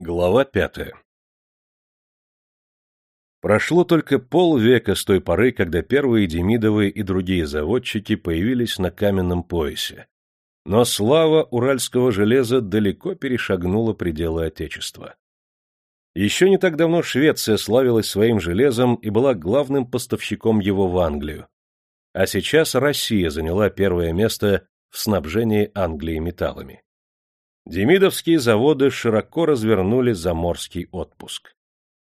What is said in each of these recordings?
Глава пятая Прошло только полвека с той поры, когда первые Демидовы и другие заводчики появились на каменном поясе. Но слава уральского железа далеко перешагнула пределы Отечества. Еще не так давно Швеция славилась своим железом и была главным поставщиком его в Англию. А сейчас Россия заняла первое место в снабжении Англии металлами. Демидовские заводы широко развернули заморский отпуск.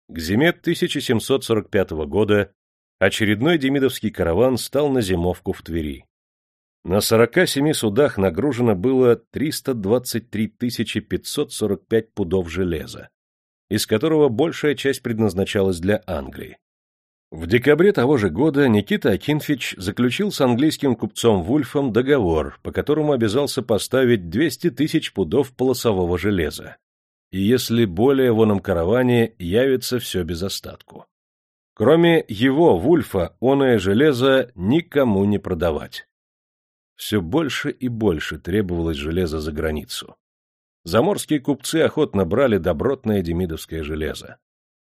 К зиме 1745 года очередной демидовский караван стал на зимовку в Твери. На 47 судах нагружено было 323 545 пудов железа, из которого большая часть предназначалась для Англии. В декабре того же года Никита Акинфич заключил с английским купцом Вульфом договор, по которому обязался поставить 200 тысяч пудов полосового железа. И если более в оном караване явится все без остатку. Кроме его, Вульфа, оное железо никому не продавать. Все больше и больше требовалось железа за границу. Заморские купцы охотно брали добротное демидовское железо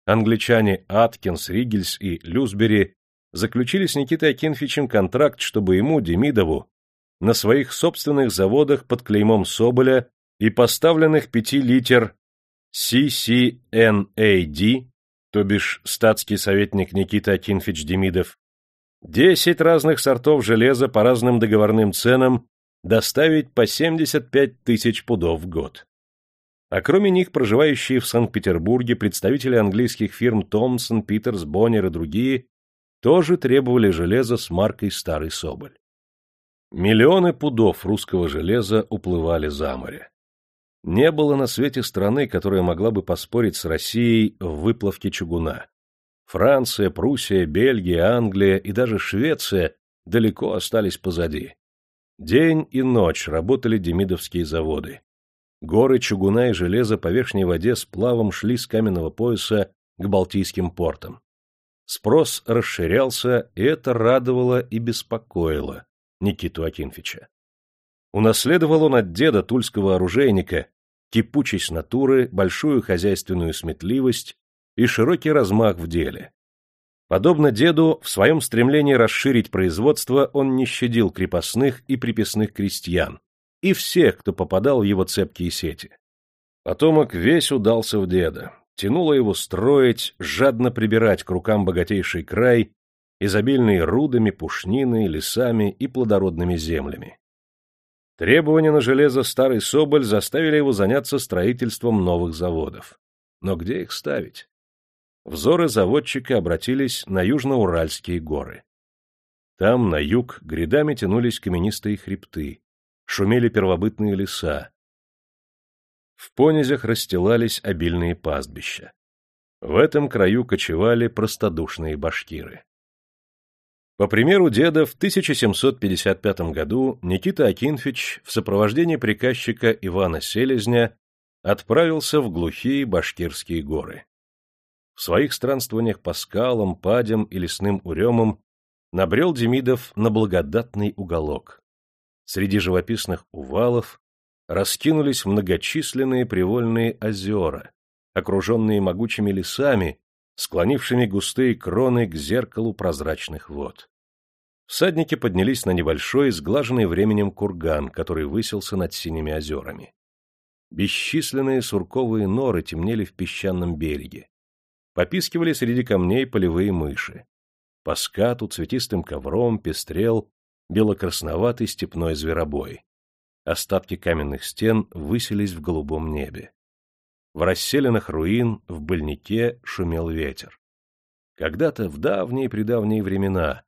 англичане Аткинс, Ригельс и Люсбери заключили с Никитой Акинфичем контракт, чтобы ему, Демидову, на своих собственных заводах под клеймом Соболя и поставленных 5 литер CCNAD, то бишь статский советник Никита Акинфич Демидов, 10 разных сортов железа по разным договорным ценам доставить по 75 тысяч пудов в год а кроме них проживающие в Санкт-Петербурге представители английских фирм Томпсон, Питерс, Боннер и другие тоже требовали железа с маркой «Старый Соболь». Миллионы пудов русского железа уплывали за море. Не было на свете страны, которая могла бы поспорить с Россией в выплавке чугуна. Франция, Пруссия, Бельгия, Англия и даже Швеция далеко остались позади. День и ночь работали демидовские заводы. Горы чугуна и железа по верхней воде с плавом шли с каменного пояса к Балтийским портам. Спрос расширялся, и это радовало и беспокоило Никиту Акинфича. Унаследовал он от деда тульского оружейника кипучесть натуры, большую хозяйственную сметливость и широкий размах в деле. Подобно деду, в своем стремлении расширить производство он не щадил крепостных и приписных крестьян, и всех, кто попадал в его цепкие сети. Потомок весь удался в деда, тянуло его строить, жадно прибирать к рукам богатейший край, изобильный рудами, пушниной, лесами и плодородными землями. Требования на железо старый Соболь заставили его заняться строительством новых заводов. Но где их ставить? Взоры заводчика обратились на южноуральские горы. Там, на юг, грядами тянулись каменистые хребты, шумели первобытные леса. В понизях расстилались обильные пастбища. В этом краю кочевали простодушные башкиры. По примеру деда, в 1755 году Никита Акинфич в сопровождении приказчика Ивана Селезня отправился в глухие башкирские горы. В своих странствованиях по скалам, падям и лесным уремам набрел Демидов на благодатный уголок, Среди живописных увалов раскинулись многочисленные привольные озера, окруженные могучими лесами, склонившими густые кроны к зеркалу прозрачных вод. Всадники поднялись на небольшой, сглаженный временем курган, который высился над синими озерами. Бесчисленные сурковые норы темнели в песчаном береге. Попискивали среди камней полевые мыши. По скату цветистым ковром пестрел белокрасноватый степной зверобой. Остатки каменных стен высились в голубом небе. В расселенных руин в больнике шумел ветер. Когда-то в давние-предавние времена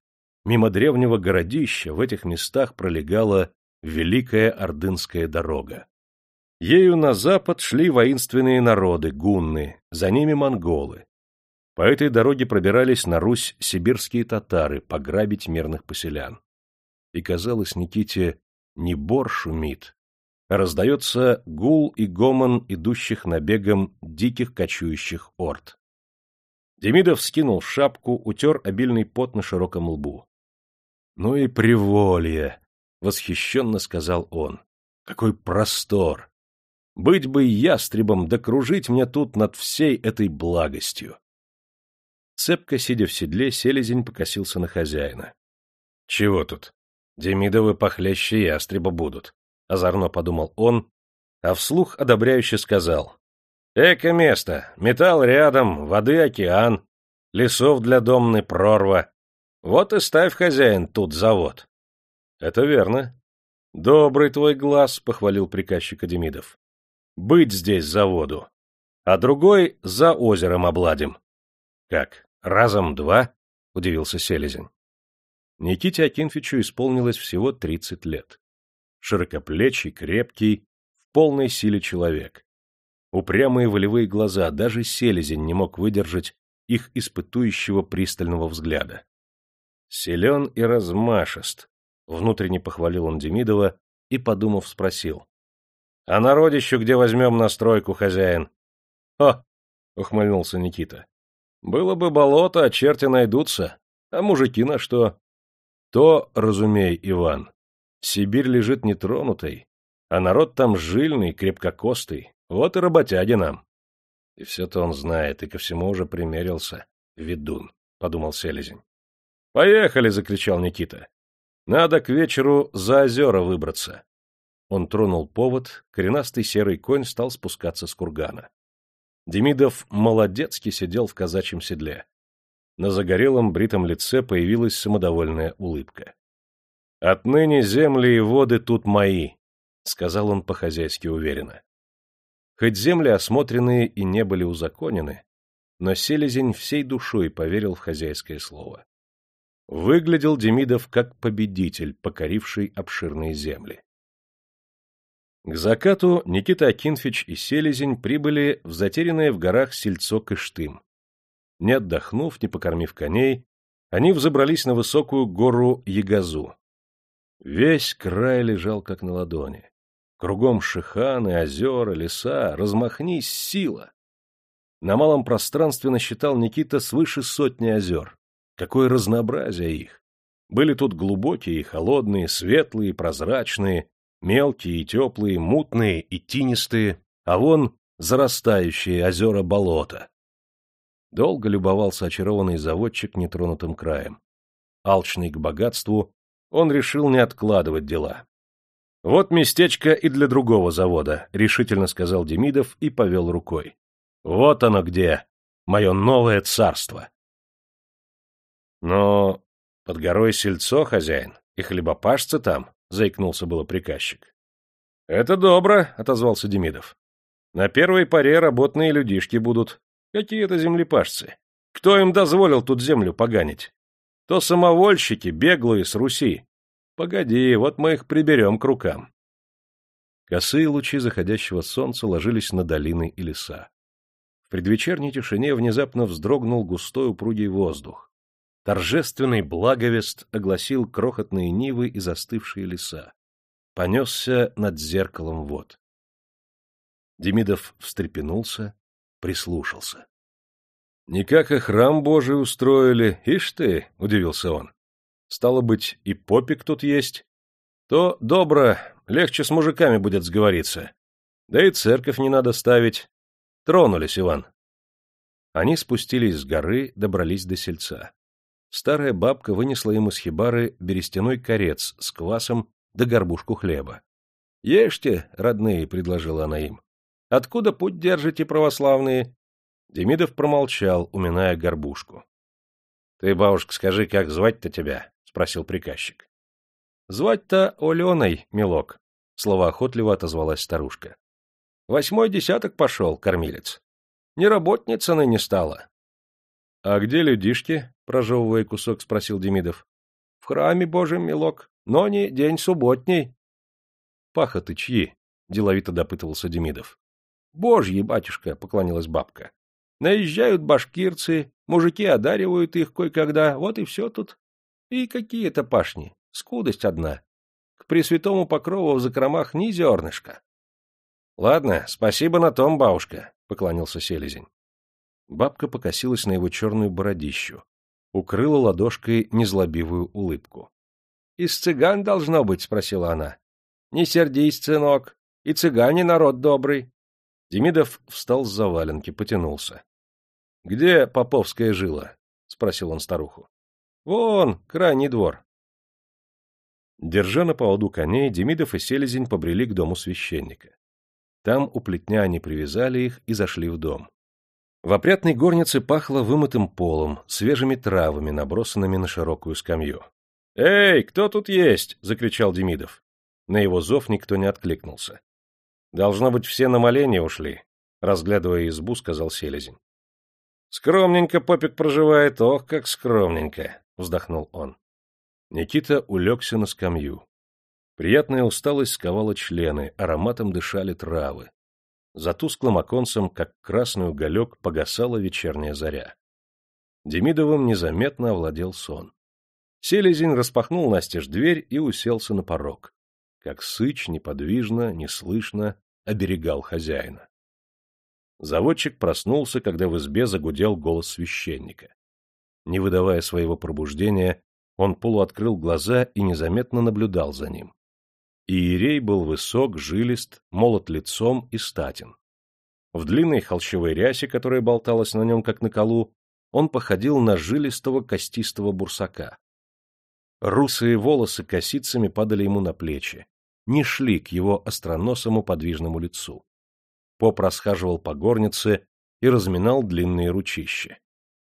мимо древнего городища в этих местах пролегала Великая Ордынская дорога. Ею на запад шли воинственные народы, гунны, за ними монголы. По этой дороге пробирались на Русь сибирские татары пограбить мирных поселян и казалось Никите, не бор шумит, а раздается гул и гомон идущих набегом диких кочующих орд. Демидов скинул шапку, утер обильный пот на широком лбу. — Ну и приволье! — восхищенно сказал он. — Какой простор! Быть бы ястребом, да кружить мне тут над всей этой благостью. Цепко, сидя в седле, селезень покосился на хозяина. — Чего тут? Демидовы похлеще ястреба будут, — озорно подумал он, а вслух одобряюще сказал. — Эко место, металл рядом, воды океан, лесов для домны прорва. Вот и ставь, хозяин, тут завод. — Это верно. — Добрый твой глаз, — похвалил приказчик Демидов. — Быть здесь заводу, а другой за озером обладим. — Как? Разом два? — удивился Селезень. Никите Акинфичу исполнилось всего тридцать лет. Широкоплечий, крепкий, в полной силе человек. Упрямые волевые глаза, даже Селезень не мог выдержать их испытующего пристального взгляда. Силен и размашист, — внутренне похвалил он Демидова и, подумав, спросил. — А народищу где возьмем на стройку, хозяин? — О! — ухмыльнулся Никита. Было бы болото, а черти найдутся. А мужики на что? То, разумей, Иван, Сибирь лежит нетронутой, а народ там жильный, крепкокостый. Вот и работяги нам. И все-то он знает, и ко всему уже примерился. Ведун, — подумал Селезень. — Поехали, — закричал Никита. — Надо к вечеру за озера выбраться. Он тронул повод, коренастый серый конь стал спускаться с кургана. Демидов молодецки сидел в казачьем седле. На загорелом бритом лице появилась самодовольная улыбка. — Отныне земли и воды тут мои, — сказал он по-хозяйски уверенно. Хоть земли осмотренные и не были узаконены, но селезень всей душой поверил в хозяйское слово. Выглядел Демидов как победитель, покоривший обширные земли. К закату Никита Акинфич и Селезень прибыли в затерянное в горах сельцо Кыштым. Не отдохнув, не покормив коней, они взобрались на высокую гору Ягазу. Весь край лежал как на ладони. Кругом шиханы, озера, леса, размахнись, сила. На малом пространстве насчитал Никита свыше сотни озер. Какое разнообразие их! Были тут глубокие и холодные, светлые, прозрачные, мелкие и теплые, мутные и тинистые, а вон зарастающие озера болота. Долго любовался очарованный заводчик нетронутым краем. Алчный к богатству, он решил не откладывать дела. — Вот местечко и для другого завода, — решительно сказал Демидов и повел рукой. — Вот оно где, мое новое царство. — Но под горой сельцо, хозяин, и хлебопашцы там, — заикнулся было приказчик. — Это добро, — отозвался Демидов. — На первой паре работные людишки будут. Какие это землепашцы? Кто им дозволил тут землю поганить? То самовольщики, беглые с Руси. Погоди, вот мы их приберем к рукам. Косые лучи заходящего солнца ложились на долины и леса. В предвечерней тишине внезапно вздрогнул густой упругий воздух. Торжественный благовест огласил крохотные нивы и застывшие леса. Понесся над зеркалом вод. Демидов встрепенулся, прислушался. — Никак и храм Божий устроили, ишь ты, — удивился он. — Стало быть, и попик тут есть. То добро, легче с мужиками будет сговориться. Да и церковь не надо ставить. Тронулись, Иван. Они спустились с горы, добрались до сельца старая бабка вынесла ему с хибары берестяной корец с квасом да горбушку хлеба. — Ешьте, родные, — предложила она им. — Откуда путь держите, православные? Демидов промолчал, уминая горбушку. — Ты, бабушка, скажи, как звать-то тебя? — спросил приказчик. — Звать-то Оленой, милок, — словоохотливо отозвалась старушка. — Восьмой десяток пошел, кормилец. Не работница ныне стала. — А где людишки? — прожевывая кусок, спросил Демидов. — В храме божьем, милок, но не день субботний. — Пахоты чьи? — деловито допытывался Демидов. — Божьи, батюшка, — поклонилась бабка. — Наезжают башкирцы, мужики одаривают их кое-когда, вот и все тут. И какие это пашни, скудость одна. К пресвятому покрову в закромах ни зернышка. — Ладно, спасибо на том, бабушка, — поклонился селезень. Бабка покосилась на его черную бородищу, укрыла ладошкой незлобивую улыбку. — Из цыган должно быть? — спросила она. — Не сердись, сынок, И цыгане народ добрый. Демидов встал с заваленки, потянулся. — Где Поповская жила? — спросил он старуху. — Вон, крайний двор. Держа на поводу коней, Демидов и Селезень побрели к дому священника. Там у плетня они привязали их и зашли в дом. В опрятной горнице пахло вымытым полом, свежими травами, набросанными на широкую скамью. — Эй, кто тут есть? — закричал Демидов. На его зов никто не откликнулся. — Должно быть, все на моление ушли, — разглядывая избу, сказал Селезень. — Скромненько попик проживает, ох, как скромненько, — вздохнул он. Никита улегся на скамью. Приятная усталость сковала члены, ароматом дышали травы. За тусклым оконцем, как красный уголек, погасала вечерняя заря. Демидовым незаметно овладел сон. Селезень распахнул настежь дверь и уселся на порог. Как сыч неподвижно, неслышно оберегал хозяина. Заводчик проснулся, когда в избе загудел голос священника. Не выдавая своего пробуждения, он полуоткрыл глаза и незаметно наблюдал за ним. Иерей был высок, жилист, молот лицом и статен. В длинной холщевой рясе, которая болталась на нем, как на колу, он походил на жилистого костистого бурсака. Русые волосы косицами падали ему на плечи, не шли к его остроносому подвижному лицу. Поп расхаживал по горнице и разминал длинные ручища.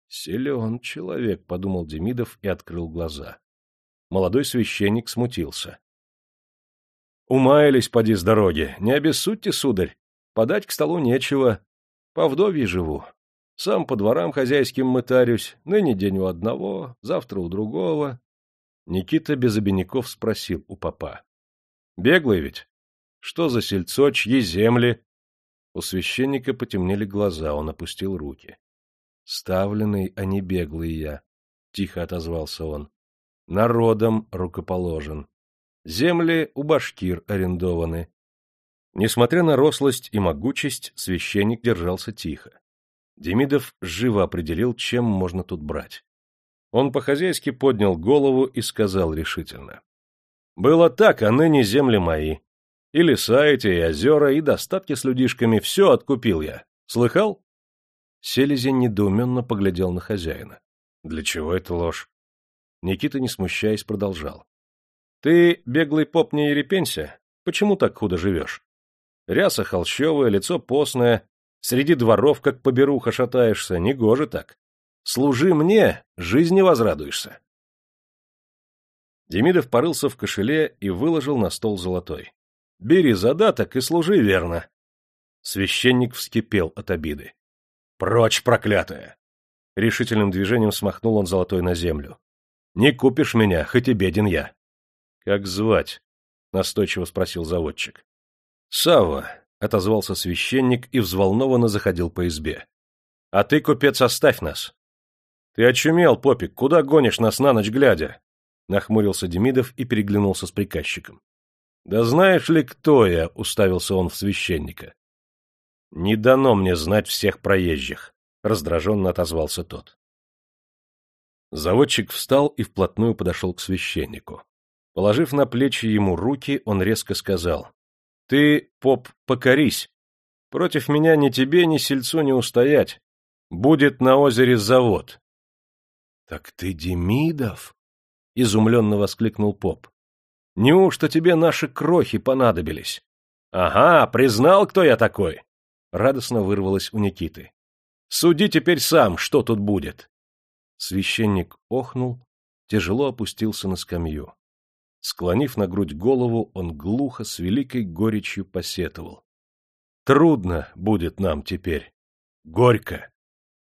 Силен человек, — подумал Демидов и открыл глаза. Молодой священник смутился. — Умаялись, поди с дороги. Не обессудьте, сударь. Подать к столу нечего. По вдовье живу. Сам по дворам хозяйским мытарюсь. Ныне день у одного, завтра у другого. Никита без обиняков спросил у папа. — Беглый ведь? Что за сельцо, чьи земли? У священника потемнели глаза, он опустил руки. Ставленный, а не беглый я, — тихо отозвался он. Народом рукоположен. Земли у башкир арендованы. Несмотря на рослость и могучесть, священник держался тихо. Демидов живо определил, чем можно тут брать. Он по-хозяйски поднял голову и сказал решительно. — Было так, а ныне земли мои. И леса эти, и озера, и достатки с людишками — все откупил я. Слыхал? Селезень недоуменно поглядел на хозяина. Для чего это ложь? Никита, не смущаясь, продолжал. — Ты, беглый поп, не ерепенься? Почему так худо живешь? Ряса холщовая, лицо постное, среди дворов, как поберуха, шатаешься, негоже так. Служи мне, жизни возрадуешься. Демидов порылся в кошеле и выложил на стол золотой. — Бери задаток и служи верно. Священник вскипел от обиды. Прочь, проклятая! Решительным движением смахнул он золотой на землю. Не купишь меня, хоть и беден я. Как звать? Настойчиво спросил заводчик. Савва, отозвался священник и взволнованно заходил по избе. А ты, купец, оставь нас. Ты очумел, попик, куда гонишь нас на ночь глядя? Нахмурился Демидов и переглянулся с приказчиком. Да знаешь ли, кто я? уставился он в священника. Не дано мне знать всех проезжих, раздраженно отозвался тот. Заводчик встал и вплотную подошел к священнику. Положив на плечи ему руки, он резко сказал. — Ты, поп, покорись. Против меня ни тебе, ни сельцу не устоять. Будет на озере завод. — Так ты Демидов? — изумленно воскликнул поп. — Неужто тебе наши крохи понадобились? — Ага, признал, кто я такой радостно вырвалось у Никиты. «Суди теперь сам, что тут будет!» Священник охнул, тяжело опустился на скамью. Склонив на грудь голову, он глухо, с великой горечью посетовал. «Трудно будет нам теперь. Горько.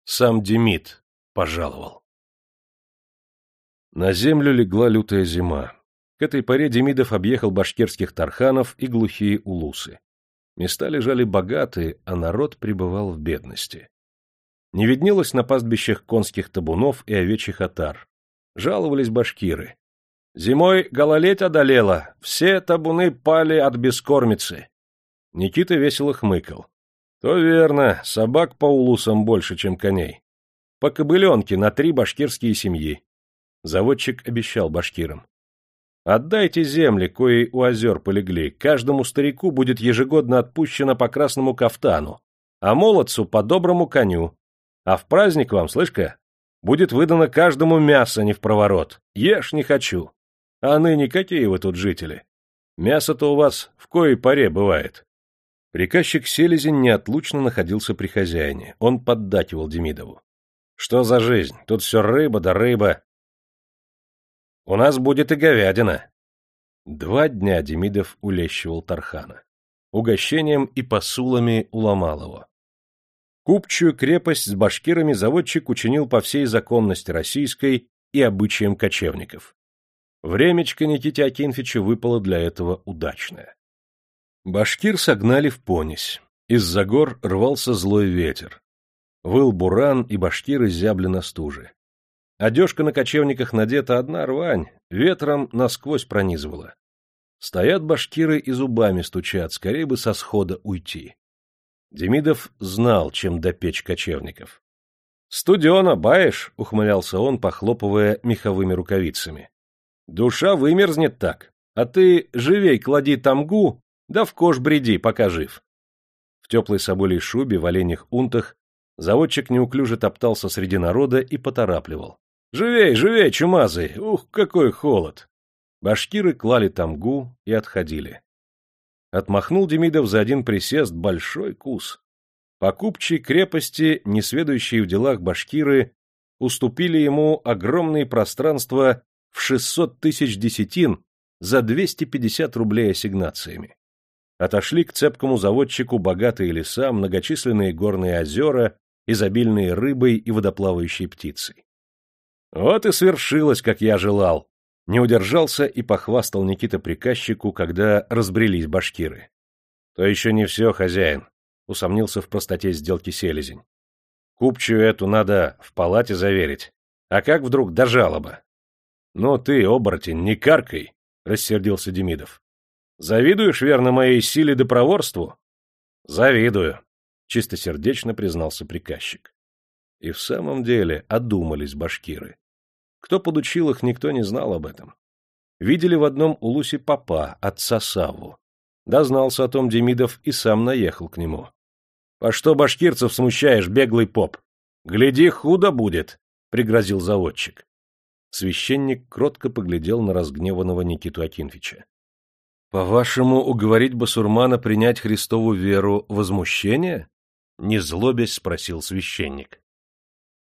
Сам Демид пожаловал». На землю легла лютая зима. К этой поре Демидов объехал башкирских тарханов и глухие улусы. Места лежали богатые, а народ пребывал в бедности. Не виднелось на пастбищах конских табунов и овечьих отар. Жаловались башкиры. Зимой гололедь одолела, все табуны пали от бескормицы. Никита весело хмыкал. То верно, собак по улусам больше, чем коней. По кобыленке на три башкирские семьи. Заводчик обещал башкирам. Отдайте земли, кои у озер полегли, каждому старику будет ежегодно отпущено по красному кафтану, а молодцу по доброму коню. А в праздник вам, слышь-ка, будет выдано каждому мясо не в проворот. Ешь не хочу. А ныне какие вы тут жители? Мясо-то у вас в коей паре бывает. Приказчик Селезень неотлучно находился при хозяине. Он поддакивал Демидову. Что за жизнь? Тут все рыба да рыба. У нас будет и говядина. Два дня Демидов улещивал Тархана. Угощением и посулами уломал его. Купчую крепость с башкирами заводчик учинил по всей законности российской и обычаям кочевников. Времечко Никите Акинфича выпало для этого удачное. Башкир согнали в понись. Из-за гор рвался злой ветер. Выл буран, и башкиры зябли на стуже. Одежка на кочевниках надета одна рвань, ветром насквозь пронизывала. Стоят башкиры и зубами стучат, скорее бы со схода уйти. Демидов знал, чем допечь кочевников. — Студено, баешь, — ухмылялся он, похлопывая меховыми рукавицами. — Душа вымерзнет так, а ты живей клади тамгу, да в кож бреди, пока жив. В теплой соболей шубе, в оленях унтах, заводчик неуклюже топтался среди народа и поторапливал. — Живей, живей, чумазый, ух, какой холод! Башкиры клали тамгу и отходили. Отмахнул Демидов за один присест большой кус. Покупчие крепости, несведущие в делах башкиры, уступили ему огромные пространства в 600 тысяч десятин за 250 рублей ассигнациями. Отошли к цепкому заводчику богатые леса, многочисленные горные озера, изобильные рыбой и водоплавающей птицей. Вот и свершилось, как я желал, не удержался и похвастал Никита приказчику, когда разбрелись башкиры. — То еще не все, хозяин, — усомнился в простоте сделки селезень. — Купчую эту надо в палате заверить. А как вдруг до жалоба? — Ну ты, оборотень, не каркай, — рассердился Демидов. — Завидуешь, верно, моей силе да проворству? — Завидую, — чистосердечно признался приказчик. И в самом деле одумались башкиры. Кто подучил их, никто не знал об этом. Видели в одном улусе папа, отца Савву. Дознался о том Демидов и сам наехал к нему. — По что башкирцев смущаешь, беглый поп? Гляди, худо будет, — пригрозил заводчик. Священник кротко поглядел на разгневанного Никиту Акинфича. — По-вашему, уговорить басурмана принять Христову веру — возмущение? — не злобясь спросил священник. —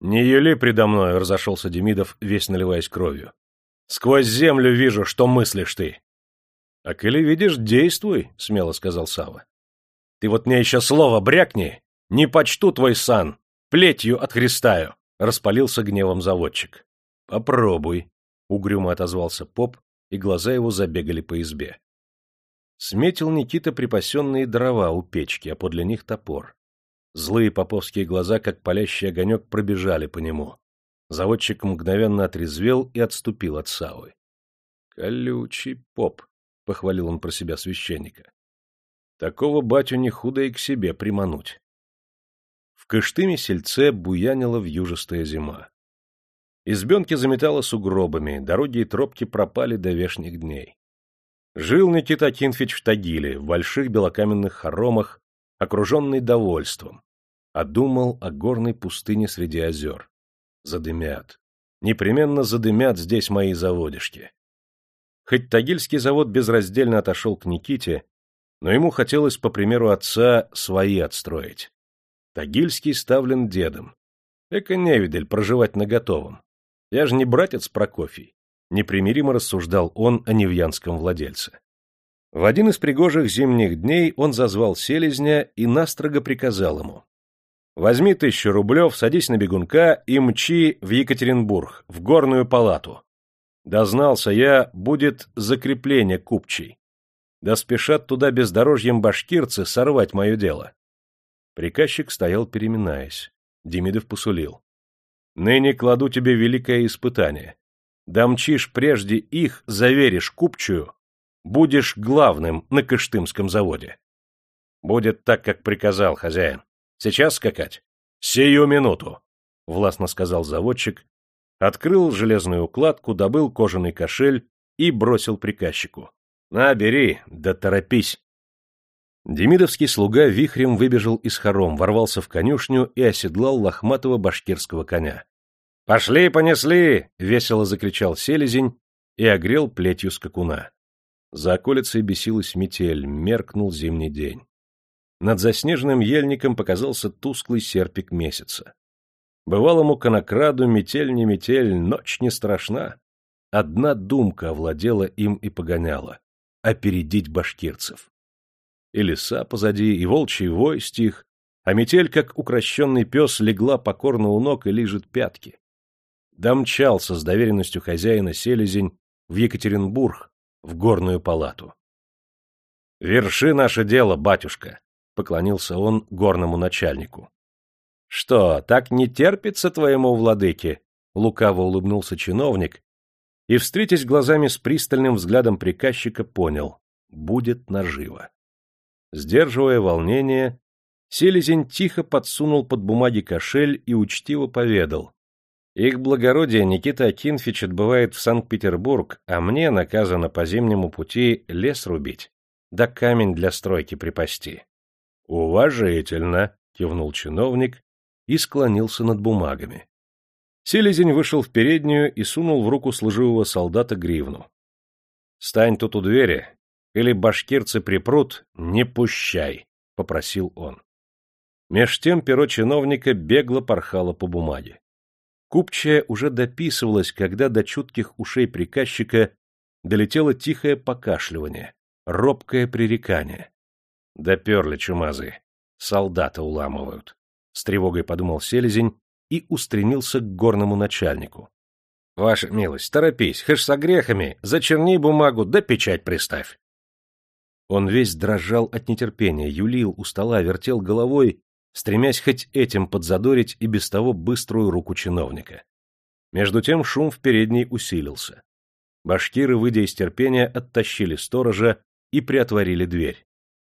Не юли предо мной, — разошелся Демидов, весь наливаясь кровью. — Сквозь землю вижу, что мыслишь ты. — А коли видишь, действуй, — смело сказал Сава. Ты вот мне еще слово брякни, не почту твой сан, плетью отхристаю, — распалился гневом заводчик. — Попробуй, — угрюмо отозвался поп, и глаза его забегали по избе. Сметил Никита припасенные дрова у печки, а подле них топор. Злые поповские глаза, как палящий огонек, пробежали по нему. Заводчик мгновенно отрезвел и отступил от Савы. — Колючий поп, — похвалил он про себя священника. — Такого батю не худо и к себе примануть. В Кыштыме сельце буянила вьюжистая зима. Избенки заметало сугробами, дороги и тропки пропали до вешних дней. Жил Никита Кинфич в Тагиле, в больших белокаменных хоромах, окруженный довольством, а думал о горной пустыне среди озер. Задымят. Непременно задымят здесь мои заводишки. Хоть Тагильский завод безраздельно отошел к Никите, но ему хотелось, по примеру отца, свои отстроить. Тагильский ставлен дедом. Эка невидель проживать на готовом. Я же не братец Прокофий. Непримиримо рассуждал он о невьянском владельце. В один из пригожих зимних дней он зазвал селезня и настрого приказал ему Возьми тысячу рублев, садись на бегунка и мчи в Екатеринбург, в горную палату. Дознался я, будет закрепление купчей. Да спешат туда бездорожьем башкирцы сорвать мое дело. Приказчик стоял, переминаясь. Демидов посулил. Ныне кладу тебе великое испытание. Домчишь прежде их, заверишь купчую, будешь главным на Кыштымском заводе. Будет так, как приказал хозяин. Сейчас скакать? Сию минуту, властно сказал заводчик, открыл железную укладку, добыл кожаный кошель, и бросил приказчику. — На, бери, да торопись. Демидовский слуга вихрем выбежал из хором, ворвался в конюшню и оседлал лохматого башкирского коня. — Пошли, понесли! — весело закричал селезень и огрел плетью скакуна. За околицей бесилась метель, меркнул зимний день. Над заснеженным ельником показался тусклый серпик месяца. Бывалому конокраду метель не метель, ночь не страшна. Одна думка овладела им и погоняла — опередить башкирцев. И леса позади, и волчий вой стих, а метель, как укращенный пес, легла покорно у ног и лижет пятки. Домчался с доверенностью хозяина селезень в Екатеринбург, в горную палату. — Верши наше дело, батюшка! — поклонился он горному начальнику. — Что, так не терпится твоему владыке? — лукаво улыбнулся чиновник и, встретясь глазами с пристальным взглядом приказчика, понял — будет наживо. Сдерживая волнение, Селезень тихо подсунул под бумаги кошель и учтиво поведал. Их благородие Никита Акинфич отбывает в Санкт-Петербург, а мне наказано по зимнему пути лес рубить, да камень для стройки припасти. — Уважительно, — кивнул чиновник и склонился над бумагами. Селезень вышел в переднюю и сунул в руку служивого солдата гривну. — Стань тут у двери, или башкирцы припрут, не пущай, — попросил он. Меж тем перо чиновника бегло порхало по бумаге. Купчая уже дописывалась, когда до чутких ушей приказчика долетело тихое покашливание, робкое пререкание. Доперли чумазы, солдата уламывают. С тревогой подумал селезень и устремился к горному начальнику. — Ваша милость, торопись, хэш со грехами, зачерни бумагу, да печать приставь. Он весь дрожал от нетерпения, юлил у стола, вертел головой, стремясь хоть этим подзадорить и без того быструю руку чиновника. Между тем шум в передней усилился. Башкиры, выйдя из терпения, оттащили сторожа и приотворили дверь.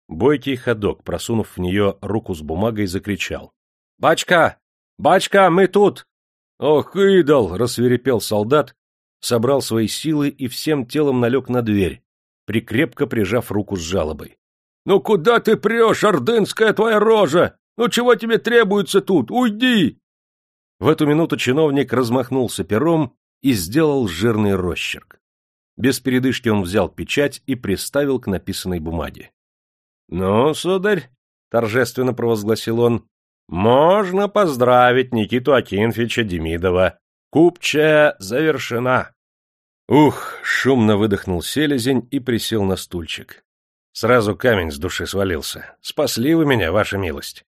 Бойкий ходок, просунув в нее руку с бумагой, закричал. — Бачка! «Бачка, мы тут!» «Ох, идол!» — рассверепел солдат, собрал свои силы и всем телом налег на дверь, прикрепко прижав руку с жалобой. «Ну куда ты прешь, ордынская твоя рожа? Ну чего тебе требуется тут? Уйди!» В эту минуту чиновник размахнулся пером и сделал жирный росчерк. Без передышки он взял печать и приставил к написанной бумаге. — Ну, сударь, — торжественно провозгласил он, можно поздравить Никиту Акинфича Демидова. Купчая завершена. Ух, шумно выдохнул селезень и присел на стульчик. Сразу камень с души свалился. Спасли вы меня, ваша милость.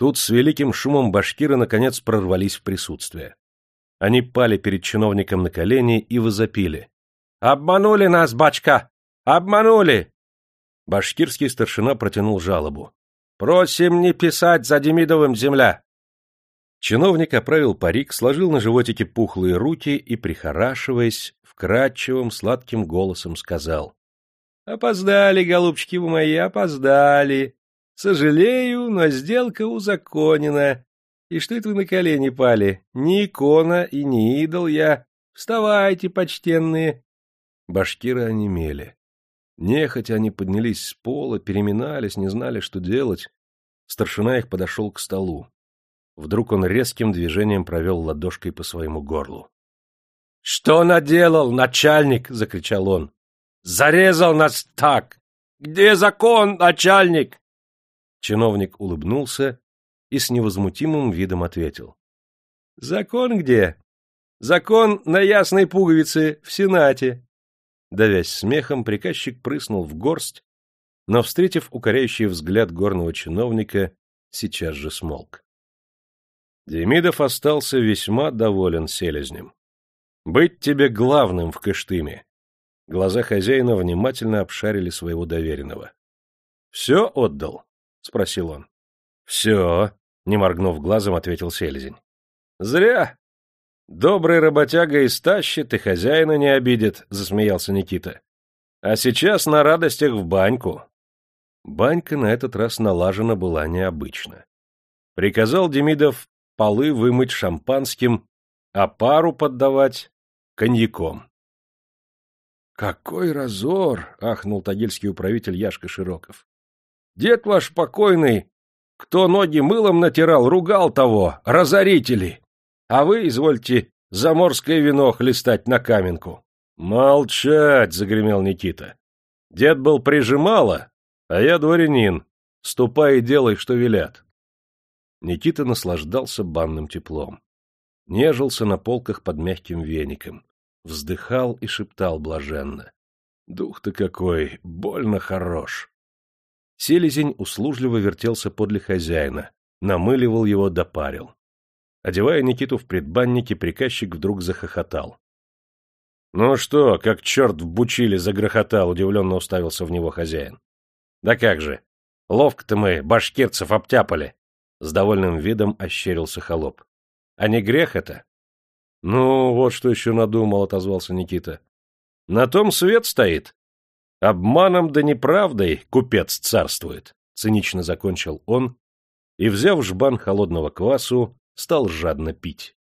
Тут с великим шумом башкиры наконец прорвались в присутствие. Они пали перед чиновником на колени и возопили. «Обманули нас, бачка! Обманули!» Башкирский старшина протянул жалобу. Просим не писать за Демидовым земля. Чиновник оправил парик, сложил на животике пухлые руки и, прихорашиваясь, вкрадчивым сладким голосом сказал. — Опоздали, голубчики вы мои, опоздали. Сожалею, но сделка узаконена. И что это вы на колени пали? Ни икона и ни идол я. Вставайте, почтенные. Башкиры онемели. Нехотя они поднялись с пола, переминались, не знали, что делать. Старшина их подошел к столу. Вдруг он резким движением провел ладошкой по своему горлу. — Что наделал, начальник? — закричал он. — Зарезал нас так! Где закон, начальник? Чиновник улыбнулся и с невозмутимым видом ответил. — Закон где? Закон на ясной пуговице в Сенате. Давясь смехом, приказчик прыснул в горсть, но, встретив укоряющий взгляд горного чиновника, сейчас же смолк. Демидов остался весьма доволен селезнем. «Быть тебе главным в Кыштыме!» Глаза хозяина внимательно обшарили своего доверенного. «Все отдал?» — спросил он. «Все», — не моргнув глазом, ответил селезень. «Зря. Добрый работяга истащит и хозяина не обидит, — засмеялся Никита. А сейчас на радостях в баньку. Банька на этот раз налажена была необычно. Приказал Демидов полы вымыть шампанским, а пару поддавать коньяком. Какой разор! — ахнул тагильский управитель Яшка Широков. — Дед ваш покойный, кто ноги мылом натирал, ругал того, разорители. А вы, извольте, заморское вино хлестать на каменку. — Молчать! — загремел Никита. Дед был прижимало, а я дворянин. Ступай и делай, что велят. Никита наслаждался банным теплом. Нежился на полках под мягким веником. Вздыхал и шептал блаженно. Дух-то какой, больно хорош. Селезень услужливо вертелся подле хозяина, намыливал его допарил. Одевая Никиту в предбаннике, приказчик вдруг захохотал. — Ну что, как черт в бучиле загрохотал, удивленно уставился в него хозяин. — Да как же, ловко-то мы башкирцев обтяпали, — с довольным видом ощерился холоп. — А не грех это? — Ну, вот что еще надумал, — отозвался Никита. — На том свет стоит. Обманом да неправдой купец царствует, — цинично закончил он и, взяв жбан холодного квасу, стал жадно пить.